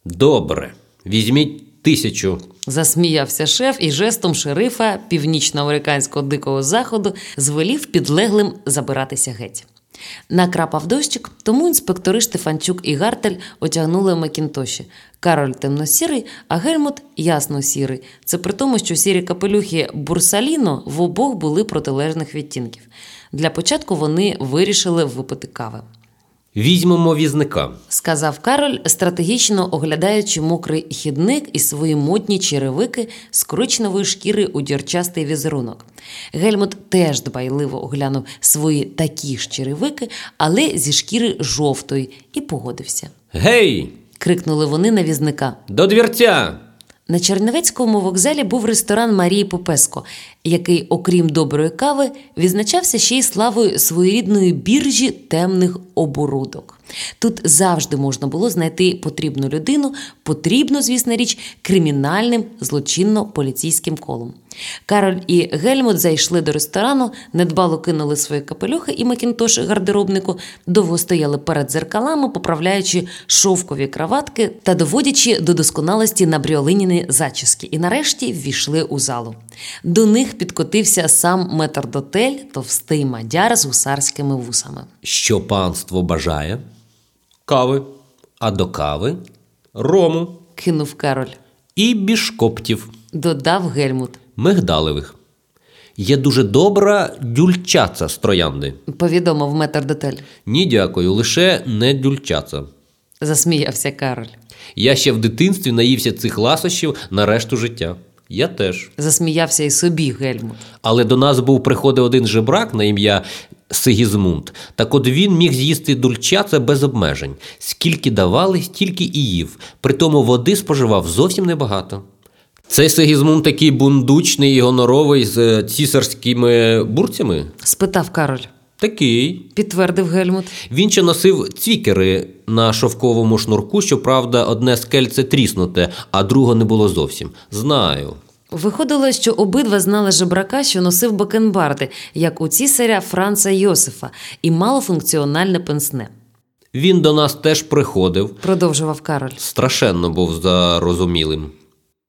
Speaker 2: Добре. Візьміть тисячу.
Speaker 1: Засміявся шеф і жестом шерифа північноамериканського дикого заходу звелів підлеглим забиратися геть. Накрапав дощик, тому інспектори Штефанчук і Гартель отягнули Макінтоші. Кароль темно-сірий, а Гельмут ясно-сірий. Це при тому, що сірі капелюхи Бурсаліно в обох були протилежних відтінків. Для початку вони вирішили випити кави.
Speaker 2: Візьмемо візника.
Speaker 1: Сказав Кароль, стратегічно оглядаючи мокрий хідник і свої модні черевики з коричневої шкіри у дірчастий візерунок. Гельмут теж дбайливо оглянув свої такі ж черевики, але зі шкіри жовтої, і погодився.
Speaker 2: Гей!
Speaker 1: Крикнули вони на візника.
Speaker 2: До двірця!
Speaker 1: На Чернівецькому вокзалі був ресторан Марії Попеско, який, окрім доброї кави, відзначався ще й славою своєрідної біржі темних оборудок. Тут завжди можна було знайти потрібну людину, потрібно, звісно річ, кримінальним злочинно-поліцейським колом. Кароль і Гельмут зайшли до ресторану, недбало кинули свої капелюхи і макінтоші гардеробнику, довго стояли перед зеркалами, поправляючи шовкові краватки та доводячи до досконалості набріолиніни зачіски, і нарешті ввійшли у залу. До них підкотився сам метрдотель, товстий мадяр з гусарськими вусами.
Speaker 2: Що панство бажає? Кави. А до кави рому
Speaker 1: Кинув Кароль.
Speaker 2: і бішкоптів
Speaker 1: Додав Гельмут.
Speaker 2: мигдалевих. Є дуже добра дюльчаца з троянди.
Speaker 1: Повідомив метрдотель.
Speaker 2: Ні, дякую, лише не дюльчаца.
Speaker 1: Засміявся Кароль.
Speaker 2: Я ще в дитинстві наївся цих ласощів на решту життя. Я теж.
Speaker 1: Засміявся і собі Гельмут.
Speaker 2: Але до нас був приходив один жебрак на ім'я Сигізмунд. Так от він міг з'їсти дульчаца без обмежень. Скільки давали, стільки і їв. Притому води споживав зовсім небагато. Цей Сигізмунд такий бундучний і гоноровий з е, цісарськими бурцями?
Speaker 1: Спитав Кароль.
Speaker 2: Такий.
Speaker 1: Підтвердив Гельмут.
Speaker 2: Він ще носив цвікери на шовковому шнурку, щоправда, одне скельце тріснуте, а другого не було зовсім. Знаю.
Speaker 1: Виходило, що обидва знали жебрака, що носив бакенбарди, як у цісаря Франца Йосифа, і малофункціональне пенсне.
Speaker 2: Він до нас теж приходив,
Speaker 1: Продовжував Кароль.
Speaker 2: страшенно був зарозумілим.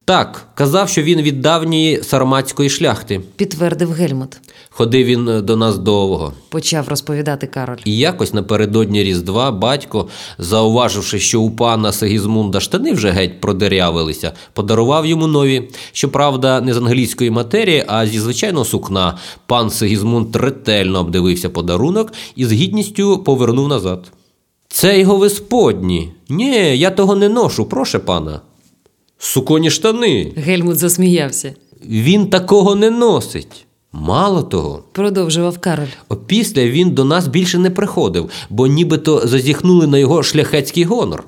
Speaker 2: Так, казав, що він від давньої сарматської шляхти.
Speaker 1: Підтвердив Гельмут.
Speaker 2: Ходив він е, до нас довго.
Speaker 1: Почав розповідати Кароль.
Speaker 2: І якось напередодні Різдва батько, зауваживши, що у пана Сигізмунда штани вже геть продерявилися, подарував йому нові. Щоправда, не з англійської матерії, а зі звичайного сукна. Пан Сигізмунд ретельно обдивився подарунок і з гідністю повернув назад. Це його висподні. Ні, я того не ношу, проше пана. Суконі штани.
Speaker 1: Гельмут засміявся.
Speaker 2: Він такого не носить. Мало того,
Speaker 1: Продовжував Кароль.
Speaker 2: Опісля він до нас більше не приходив, бо нібито зазіхнули на його шляхетський гонор.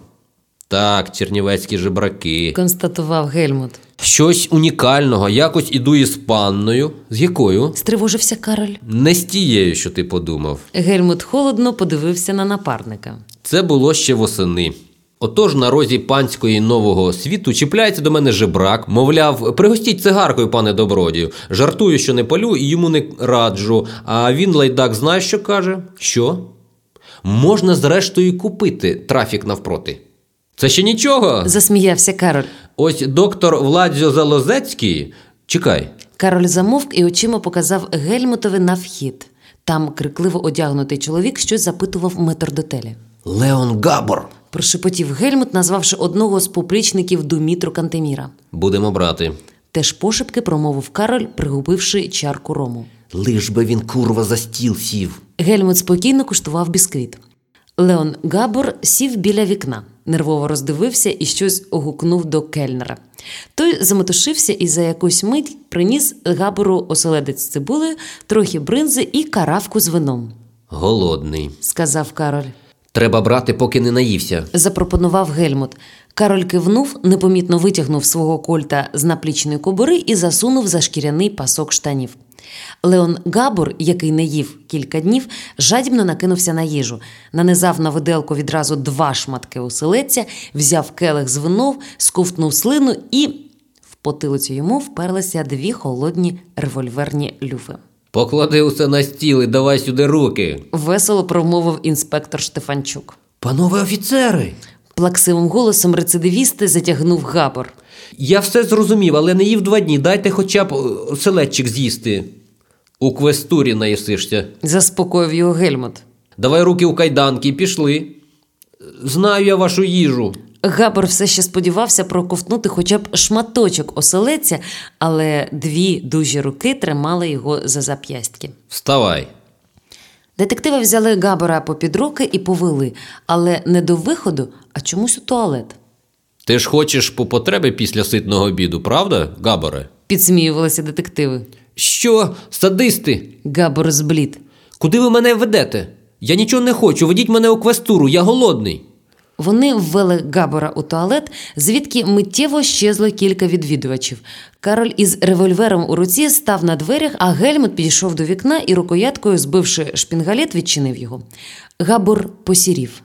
Speaker 2: Так, чернівецькі жебраки.
Speaker 1: Констатував Гельмут.
Speaker 2: Щось унікального, якось іду із панною. З якою?
Speaker 1: Стривожився Кароль.
Speaker 2: Не з тією, що ти подумав.
Speaker 1: Гельмут холодно подивився на напарника.
Speaker 2: Це було ще восени. Отож на розі панської нового світу чіпляється до мене жебрак, мовляв, пригостіть цигаркою, пане добродію. Жартую, що не палю і йому не раджу. А він лайдак знає, що каже? Що? Можна зрештою купити трафік навпроти. Це ще нічого.
Speaker 1: Засміявся Кароль.
Speaker 2: Ось доктор Владзьо Залозецький. Чекай.
Speaker 1: Кароль замовк і очима показав Гельмутові на вхід. Там крикливо одягнутий чоловік щось запитував метрдотелі.
Speaker 2: Леон Габор.
Speaker 1: Прошепотів Гельмут, назвавши одного з поплічників Думітру Кантеміра.
Speaker 2: Будемо брати.
Speaker 1: Теж пошепки промовив Кароль, пригубивши чарку рому.
Speaker 2: Лиш би він курва за стіл сів.
Speaker 1: Гельмут спокійно куштував бісквіт. Леон Габор сів біля вікна, нервово роздивився і щось огукнув до кельнера. Той заметушився і за якусь мить приніс Габору оселедець з цибулею, трохи бринзи і каравку з вином,
Speaker 2: Голодний.
Speaker 1: сказав Кароль.
Speaker 2: Треба брати, поки не наївся.
Speaker 1: Запропонував Гельмут. Кароль кивнув, непомітно витягнув свого кольта з наплічної кобури і засунув за шкіряний пасок штанів. Леон Габор, який не їв кілька днів, жадібно накинувся на їжу, нанизав на виделку відразу два шматки оселедця, взяв келих з вином, сковтнув слину і в потилицю йому вперлися дві холодні револьверні люфи.
Speaker 2: Поклади усе на стіл і давай сюди руки.
Speaker 1: Весело промовив інспектор Штефанчук.
Speaker 2: Панове офіцери.
Speaker 1: Плаксивим голосом рецидивісти затягнув Габор.
Speaker 2: Я все зрозумів, але не їв два дні. Дайте хоча б е, селедчик з'їсти. У квестурі наїсишся.
Speaker 1: Заспокоїв його Гельмут.
Speaker 2: Давай руки у кайданки пішли. Знаю я вашу їжу.
Speaker 1: Габор все ще сподівався проковтнути хоча б шматочок оселеця, але дві дужі руки тримали його за зап'ястки.
Speaker 2: Вставай.
Speaker 1: Детективи взяли Габора попід руки і повели, але не до виходу, а чомусь у туалет.
Speaker 2: Ти ж хочеш по потреби після ситного обіду, правда, Габоре?
Speaker 1: Підсміювалися детективи.
Speaker 2: Що, садисти?
Speaker 1: Габор зблід.
Speaker 2: Куди ви мене ведете? Я нічого не хочу, ведіть мене у квестуру, я голодний.
Speaker 1: Вони ввели Габора у туалет, звідки миттєво щезло кілька відвідувачів. Кароль із револьвером у руці став на дверях, а Гельмут підійшов до вікна і рукояткою, збивши шпінгалет, відчинив його. Габор посірів.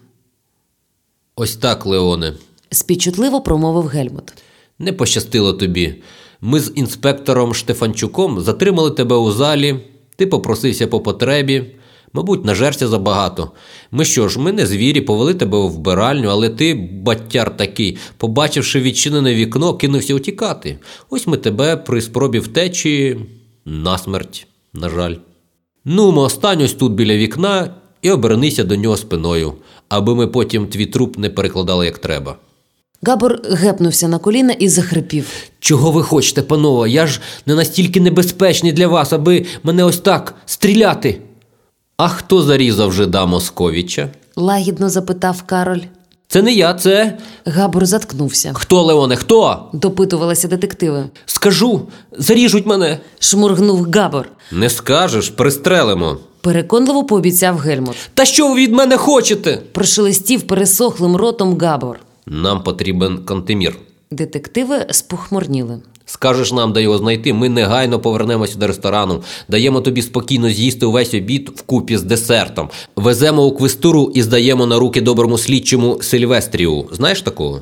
Speaker 2: Ось так, Леоне.
Speaker 1: Співчутливо промовив Гельмут.
Speaker 2: Не пощастило тобі. Ми з інспектором Штефанчуком затримали тебе у залі, ти попросився по потребі. Мабуть, нажерся забагато. Ми що ж, ми не звірі, повели тебе у вбиральню, але ти, баттяр такий, побачивши відчинене вікно, кинувся утікати. Ось ми тебе при спробі втечі насмерть, на жаль. Ну, ми остань ось тут біля вікна і обернися до нього спиною, аби ми потім твій труп не перекладали як треба.
Speaker 1: Габор гепнувся на коліна і захрипів.
Speaker 2: Чого ви хочете, панове? Я ж не настільки небезпечний для вас, аби мене ось так стріляти. А хто зарізав жида Московіча?
Speaker 1: Лагідно запитав Кароль.
Speaker 2: Це не я, це.
Speaker 1: Габор заткнувся.
Speaker 2: Хто, Леоне, хто?
Speaker 1: Допитувалися детективи.
Speaker 2: Скажу, заріжуть мене.
Speaker 1: Шмургнув Габор.
Speaker 2: Не скажеш, пристрелимо.
Speaker 1: Переконливо пообіцяв Гельмут.
Speaker 2: Та що ви від мене хочете?
Speaker 1: Прошелестів пересохлим ротом Габор.
Speaker 2: Нам потрібен Кантемір.
Speaker 1: Детективи спохмурніли.
Speaker 2: Скажеш нам, де його знайти, ми негайно повернемося до ресторану, даємо тобі спокійно з'їсти увесь обід вкупі з десертом, веземо у квестуру і здаємо на руки доброму слідчому Сильвестрію. Знаєш такого?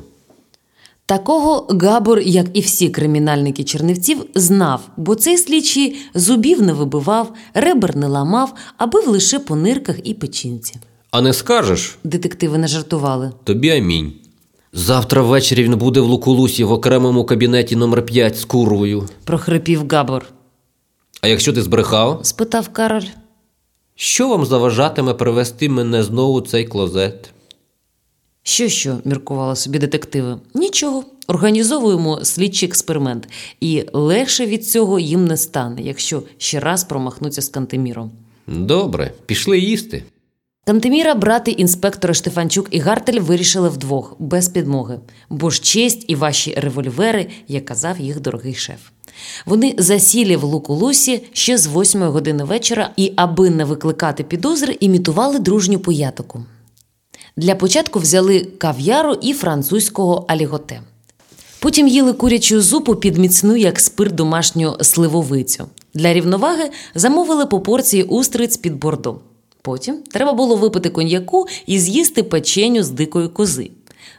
Speaker 1: Такого Габор, як і всі кримінальники чернівців, знав, бо цей слідчий зубів не вибивав, ребер не ламав, а бив лише по нирках і печінці.
Speaker 2: А не скажеш?
Speaker 1: Детективи не жартували.
Speaker 2: Тобі амінь. Завтра ввечері він буде в Лукулусі в окремому кабінеті номер 5 з курвою.
Speaker 1: прохрипів Габор.
Speaker 2: А якщо ти збрехав,
Speaker 1: Спитав Кароль.
Speaker 2: що вам заважатиме привезти мене знову в цей клозет?
Speaker 1: Що що, міркували собі детективи? Нічого. Організовуємо слідчий експеримент, і легше від цього їм не стане, якщо ще раз промахнуться з Кантеміром.
Speaker 2: Добре, пішли їсти.
Speaker 1: Кантеміра брати інспектори Штефанчук і Гартель вирішили вдвох, без підмоги, бо ж честь і ваші револьвери, як казав їх дорогий шеф. Вони засілі в Лукулусі ще з восьмої години вечора і, аби не викликати підозри, імітували дружню поятику. Для початку взяли кав'яру і французького аліготе. Потім їли курячу зупу під міцну, як спирт домашню сливовицю. Для рівноваги замовили по порції устриць під бордо. Потім треба було випити коньяку і з'їсти печеню з дикої кози.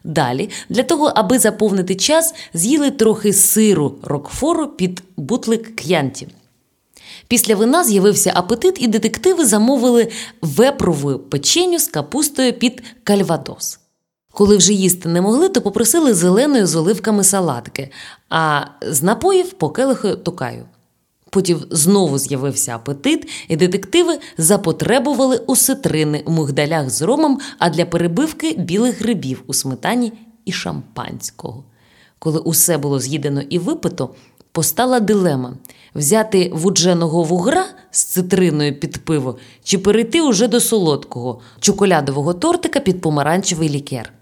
Speaker 1: Далі, для того, аби заповнити час, з'їли трохи сиру рокфору під бутлик к'янті. Після вина з'явився апетит, і детективи замовили вепрову печеню з капустою під кальвадос. Коли вже їсти не могли, то попросили зеленої з оливками салатки, а з напоїв по келиху токаю. Потім знову з'явився апетит, і детективи запотребували осетрини у мигдалях з ромом, а для перебивки білих грибів у сметані і шампанського. Коли усе було з'їдено і випито, постала дилема взяти вудженого вугра з цитриною під пиво чи перейти уже до солодкого чоколядового тортика під помаранчевий лікер.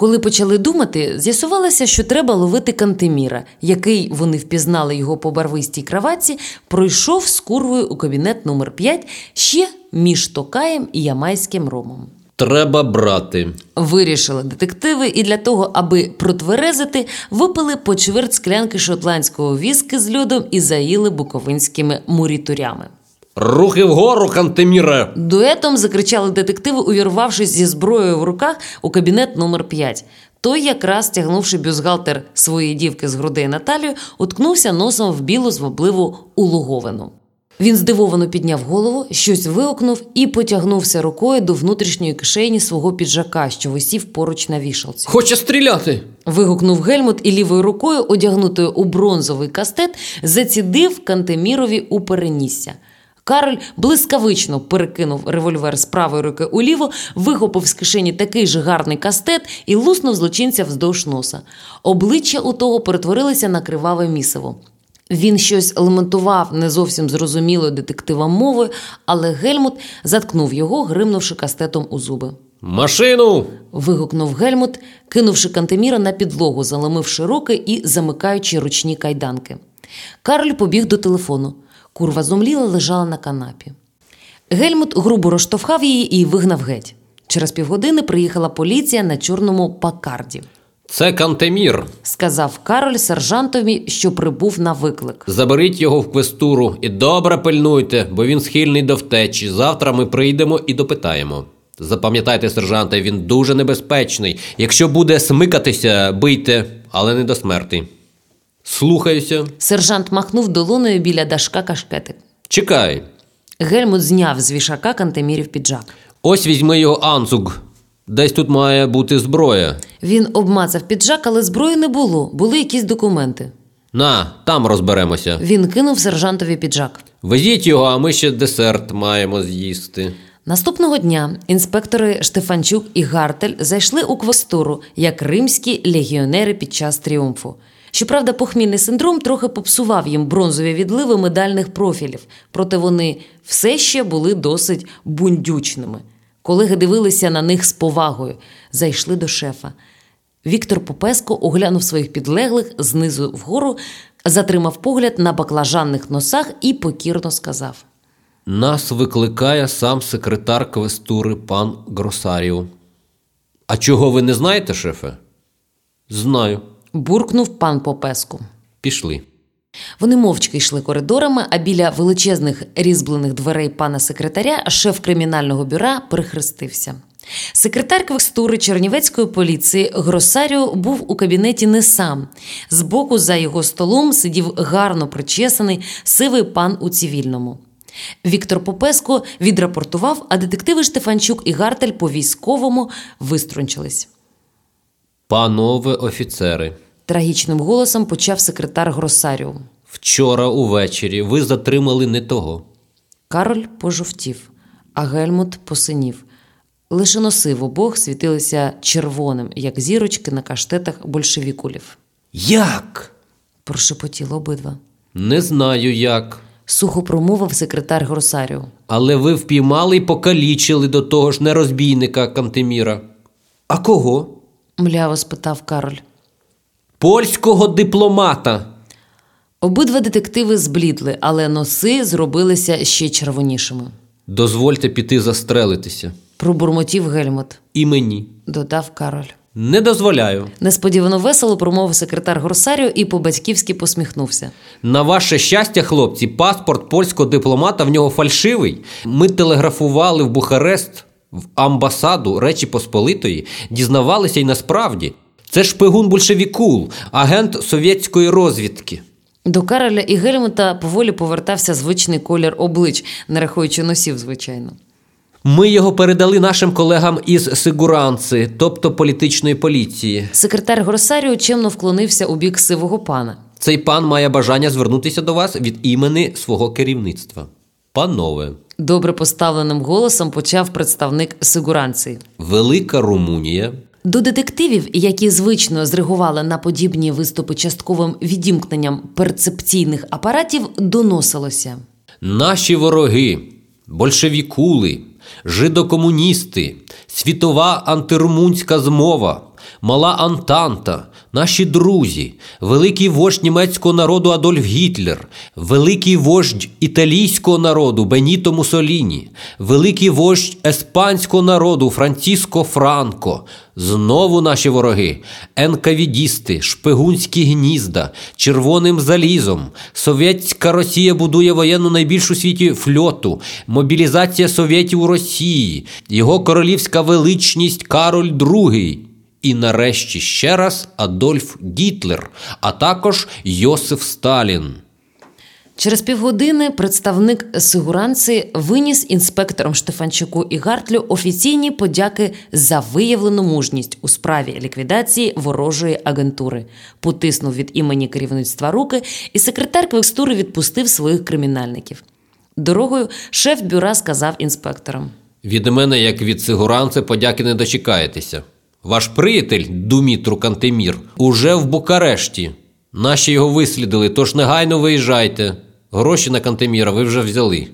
Speaker 1: Коли почали думати, з'ясувалося, що треба ловити Кантеміра, який вони впізнали його по барвистій краватці, пройшов з курвою у кабінет номер 5 ще між Токаєм і Ямайським ромом.
Speaker 2: Треба брати.
Speaker 1: Вирішили детективи, і для того, аби протверезити, випили по чверть склянки шотландського віски з льодом і заїли буковинськими мурітурями.
Speaker 2: Рухи вгору, Кантеміре!
Speaker 1: Дуетом закричали детективи, увірвавшись зі зброєю в руках у кабінет номер 5 Той, якраз тягнувши бюзгалтер своєї дівки з грудей Наталію, уткнувся носом в білу звабливу улоговину. Він здивовано підняв голову, щось вигукнув і потягнувся рукою до внутрішньої кишені свого піджака, що висів поруч на вішалці.
Speaker 2: Хоче стріляти.
Speaker 1: Вигукнув Гельмут і лівою рукою, одягнутою у бронзовий кастет, зацідив Кантемірові у перенісся. Кароль блискавично перекинув револьвер з правої руки уліво, вихопив з кишені такий же гарний кастет і луснув злочинця вздовж носа. Обличчя у того перетворилися на криваве місиво. Він щось лементував не зовсім зрозумілою детективам мовою, але Гельмут заткнув його, гримнувши кастетом у зуби.
Speaker 2: Машину!
Speaker 1: Вигукнув Гельмут, кинувши Кантеміра на підлогу, заломивши руки і замикаючи ручні кайданки. Карль побіг до телефону. Курва зомліла лежала на канапі. Гельмут грубо розштовхав її і вигнав геть. Через півгодини приїхала поліція на чорному пакарді.
Speaker 2: Це Кантемір.
Speaker 1: Сказав Кароль сержантові, що прибув на виклик.
Speaker 2: Заберіть його в квестуру і добре пильнуйте, бо він схильний до втечі. Завтра ми прийдемо і допитаємо. Запам'ятайте, сержанте, він дуже небезпечний. Якщо буде смикатися, бийте, але не до смерти. Слухаюся.
Speaker 1: Сержант махнув долоною біля дашка кашкетик.
Speaker 2: Чекай.
Speaker 1: Гельмут зняв з вішака Кантемірів піджак.
Speaker 2: Ось візьми його анцуг. Десь тут має бути зброя.
Speaker 1: Він обмацав піджак, але зброї не було, були якісь документи.
Speaker 2: На, там розберемося.
Speaker 1: Він кинув сержантові піджак.
Speaker 2: Везіть його, а ми ще десерт маємо з'їсти.
Speaker 1: Наступного дня інспектори Штефанчук і Гартель зайшли у квестуру як римські легіонери під час тріумфу. Щоправда, похмільний синдром трохи попсував їм бронзові відливи медальних профілів, проте вони все ще були досить бундючними. Колеги дивилися на них з повагою, зайшли до шефа. Віктор Попеско оглянув своїх підлеглих знизу вгору, затримав погляд на баклажанних носах і покірно сказав:
Speaker 2: Нас викликає сам секретар квестури пан Гросаріо. А чого ви не знаєте, шефе? Знаю.
Speaker 1: Буркнув пан Попеску.
Speaker 2: Пішли.
Speaker 1: Вони мовчки йшли коридорами, а біля величезних різьблених дверей пана секретаря шеф кримінального бюра перехрестився. Секретар квестури Чернівецької поліції Гросаріо був у кабінеті не сам. Збоку за його столом сидів гарно причесаний сивий пан у цивільному. Віктор Попеско відрапортував, а детективи Штефанчук і Гартель по військовому виструнчились.
Speaker 2: Панове офіцери,
Speaker 1: Трагічним голосом почав секретар Гросаріо.
Speaker 2: вчора увечері ви затримали не того.
Speaker 1: Кароль пожовтів, а Гельмут посинів. Лише носи в обох світилися червоним, як зірочки на каштетах большевікулів.
Speaker 2: Як?
Speaker 1: Прошепотіли обидва.
Speaker 2: Не знаю як.
Speaker 1: Сухо промовив секретар Гросаріо.
Speaker 2: Але ви впіймали і покалічили до того ж нерозбійника Кантеміра. А кого?
Speaker 1: Мляво спитав Кароль.
Speaker 2: Польського дипломата.
Speaker 1: Обидва детективи зблідли, але носи зробилися ще червонішими.
Speaker 2: Дозвольте піти застрелитися.
Speaker 1: Пробурмотів Гельмут,
Speaker 2: І мені.
Speaker 1: додав Кароль.
Speaker 2: Не дозволяю.
Speaker 1: Несподівано весело промовив секретар Горсаріо і по-батьківськи посміхнувся.
Speaker 2: На ваше щастя, хлопці, паспорт польського дипломата в нього фальшивий. Ми телеграфували в Бухарест, в амбасаду Речі Посполитої, дізнавалися й насправді. Це шпигун большевікул, агент совєтської розвідки.
Speaker 1: До Кароля і Гельмута поволі повертався звичний колір облич, не рахуючи носів, звичайно.
Speaker 2: Ми його передали нашим колегам із Сигуранци, тобто політичної поліції.
Speaker 1: Секретар Горсаріо чемно вклонився у бік сивого пана.
Speaker 2: Цей пан має бажання звернутися до вас від імені свого керівництва. Панове,
Speaker 1: Добре поставленим голосом почав представник Сигуранції.
Speaker 2: Велика Румунія
Speaker 1: До детективів, які звично зреагували на подібні виступи частковим відімкненням перцепційних апаратів, доносилося.
Speaker 2: Наші вороги, большевікули, жидокомуністи, світова антирумунська змова, мала Антанта, наші друзі, великий вождь німецького народу Адольф Гітлер, великий вождь італійського народу Беніто Мусоліні, великий вождь еспанського народу Франциско Франко, знову наші вороги, енкавідісти, шпигунські гнізда, червоним залізом, совєтська Росія будує воєнну найбільшу світі флоту, мобілізація совєтів у Росії, його королівська величність Кароль II. І нарешті ще раз Адольф Гітлер, а також Йосиф Сталін.
Speaker 1: Через півгодини представник Сигуранці виніс інспекторам Штефанчуку і Гартлю офіційні подяки за виявлену мужність у справі ліквідації ворожої агентури, потиснув від імені керівництва руки, і секретар квестури відпустив своїх кримінальників. Дорогою шеф бюра сказав інспекторам.
Speaker 2: Від мене, як від Сигуранци, подяки не дочекаєтеся. Ваш приятель Думітру Кантемір уже в Букарешті. Наші його вислідили, тож негайно виїжджайте. Гроші на Кантеміра ви вже взяли.